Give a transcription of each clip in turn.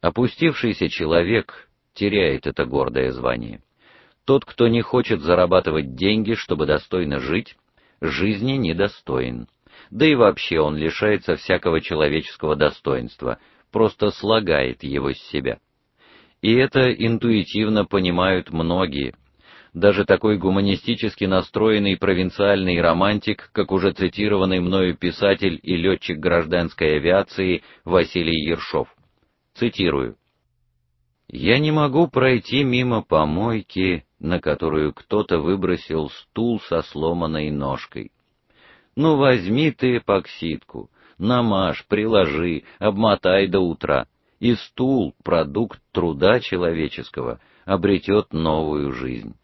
Опустившийся человек теряет это гордое звание. Тот, кто не хочет зарабатывать деньги, чтобы достойно жить, жизни недостоин. Да и вообще он лишается всякого человеческого достоинства, просто слагает его с себя. И это интуитивно понимают многие. Даже такой гуманистически настроенный провинциальный романтик, как уже цитированный мною писатель и летчик гражданской авиации Василий Ершов. Цитирую: Я не могу пройти мимо помойки, на которую кто-то выбросил стул со сломанной ножкой. Ну возьми ты эпоксидку, намажь, приложи, обмотай до утра, и стул, продукт труда человеческого, обретет новую жизнь.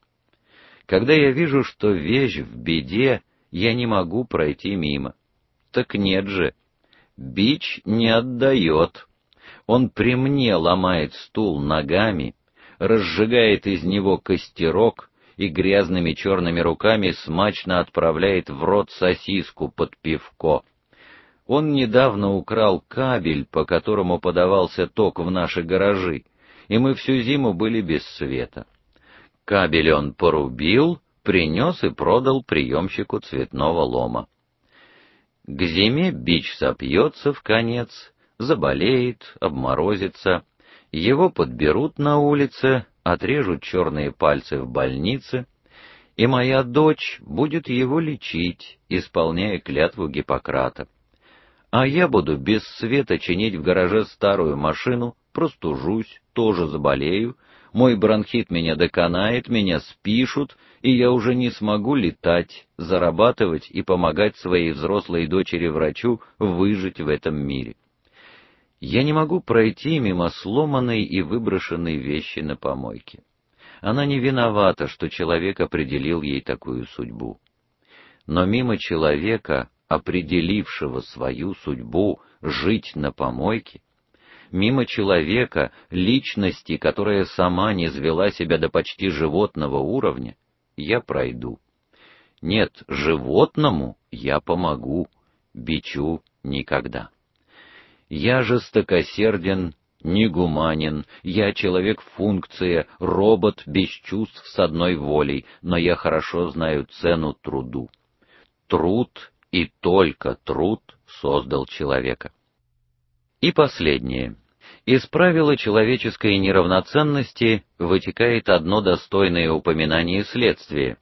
Когда я вижу, что вещь в беде, я не могу пройти мимо. Так нет же. Бич не отдает. Он при мне ломает стул ногами, разжигает из него костерок и грязными черными руками смачно отправляет в рот сосиску под пивко. Он недавно украл кабель, по которому подавался ток в наши гаражи, и мы всю зиму были без света. Кабель он порубил, принес и продал приемщику цветного лома. К зиме бич сопьется в конец, заболеет, обморозится, его подберут на улице, отрежут черные пальцы в больнице, и моя дочь будет его лечить, исполняя клятву Гиппократа. А я буду без света чинить в гараже старую машину, простужусь, тоже заболею, мой бронхит меня доконает, меня спишут, и я уже не смогу летать, зарабатывать и помогать своей взрослой дочери-врачу выжить в этом мире. Я не могу пройти мимо сломанной и выброшенной вещи на помойке. Она не виновата, что человек определил ей такую судьбу. Но мимо человека, определившего свою судьбу жить на помойке, мимо человека, личности, которая сама не звела себя до почти животного уровня, я пройду. Нет, животному я помогу, бичу никогда. Я жестокосерден, негуманен, я человек-функция, робот без чувств с одной волей, но я хорошо знаю цену труду. Труд и только труд создал человека. И последнее. Из правила человеческой неравноценности вытекает одно достойное упоминание следствия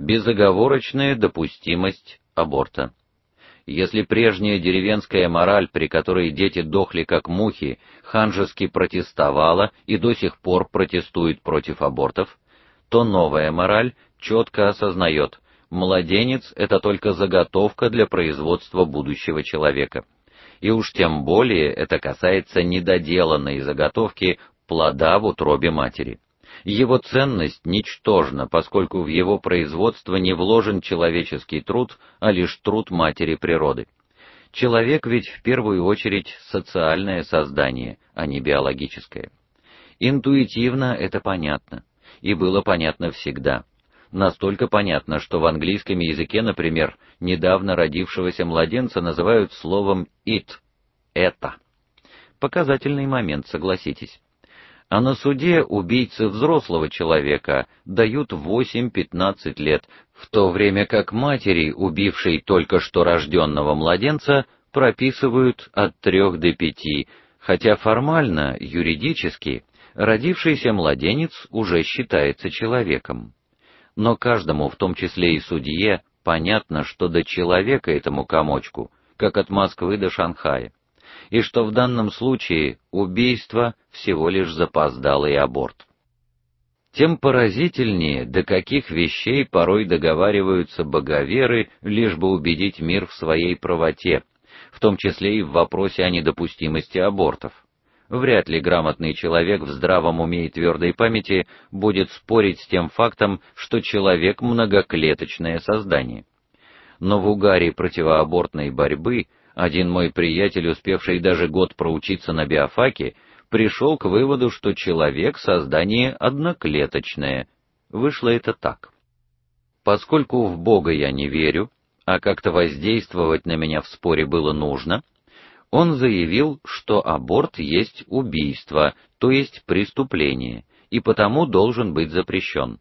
безоговорочная допустимость аборта. Если прежняя деревенская мораль, при которой дети дохли как мухи, ханжески протестовала и до сих пор протестует против абортов, то новая мораль четко осознает: младенец это только заготовка для производства будущего человека. И уж тем более это касается недоделанной заготовки плода в утробе матери. Его ценность ничтожна, поскольку в его производство не вложен человеческий труд, а лишь труд матери природы. Человек ведь в первую очередь социальное создание, а не биологическое. Интуитивно это понятно, и было понятно всегда. Настолько понятно, что в английском языке, например, недавно родившегося младенца называют словом it это. Показательный момент, согласитесь а на суде убийце взрослого человека дают 8-15 лет, в то время как матери, убившей только что рожденного младенца, прописывают от 3 до 5, хотя формально, юридически, родившийся младенец уже считается человеком. Но каждому, в том числе и судье, понятно, что до человека этому комочку, как от Москвы до Шанхая и что в данном случае убийство всего лишь запоздалый аборт. Тем поразительнее, до каких вещей порой договариваются боговеры, лишь бы убедить мир в своей правоте, в том числе и в вопросе о недопустимости абортов. Вряд ли грамотный человек в здравом уме и твердой памяти будет спорить с тем фактом, что человек многоклеточное создание. Но в угаре противоабортной борьбы один мой приятель, успевший даже год проучиться на биофаке, пришел к выводу, что человек создание одноклеточное. Вышло это так. Поскольку в Бога я не верю, а как-то воздействовать на меня в споре было нужно, Он заявил, что аборт есть убийство, то есть преступление, и потому должен быть запрещен.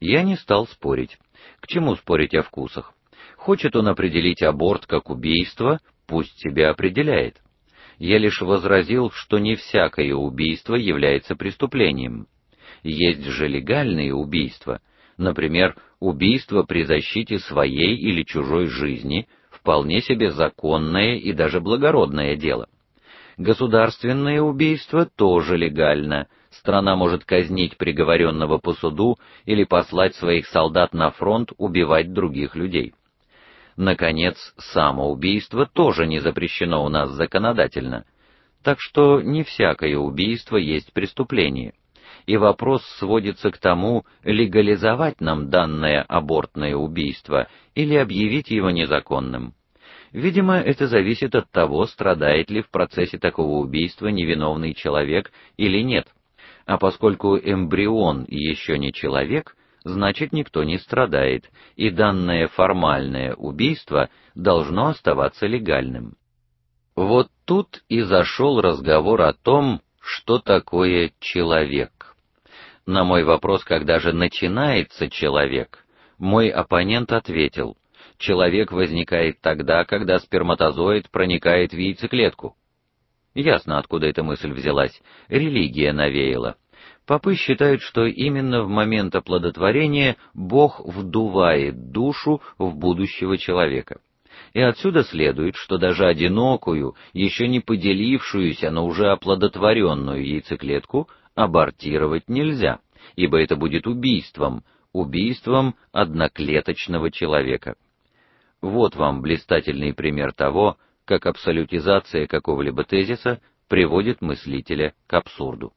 Я не стал спорить. К чему спорить о вкусах? Хочет он определить аборт как убийство, пусть себе определяет. Я лишь возразил, что не всякое убийство является преступлением. Есть же легальные убийства, например, убийство при защите своей или чужой жизни, вполне себе законное и даже благородное дело. Государственное убийство тоже легально. Страна может казнить приговоренного по суду или послать своих солдат на фронт убивать других людей. Наконец, самоубийство тоже не запрещено у нас законодательно. Так что не всякое убийство есть преступление. И вопрос сводится к тому, легализовать нам данное абортное убийство или объявить его незаконным. Видимо, это зависит от того, страдает ли в процессе такого убийства невиновный человек или нет. А поскольку эмбрион еще не человек, значит никто не страдает, и данное формальное убийство должно оставаться легальным. Вот тут и зашел разговор о том, что такое человек. На мой вопрос, когда же начинается человек, мой оппонент ответил: человек возникает тогда, когда сперматозоид проникает в яйцеклетку. Ясно, откуда эта мысль взялась. Религия навеяла. Попы считают, что именно в момент оплодотворения Бог вдувает душу в будущего человека. И отсюда следует, что даже одинокую, еще не поделившуюся, но уже оплодотворенную яйцеклетку абортировать нельзя, ибо это будет убийством, убийством одноклеточного человека. Вот вам блистательный пример того, как абсолютизация какого-либо тезиса приводит мыслителя к абсурду.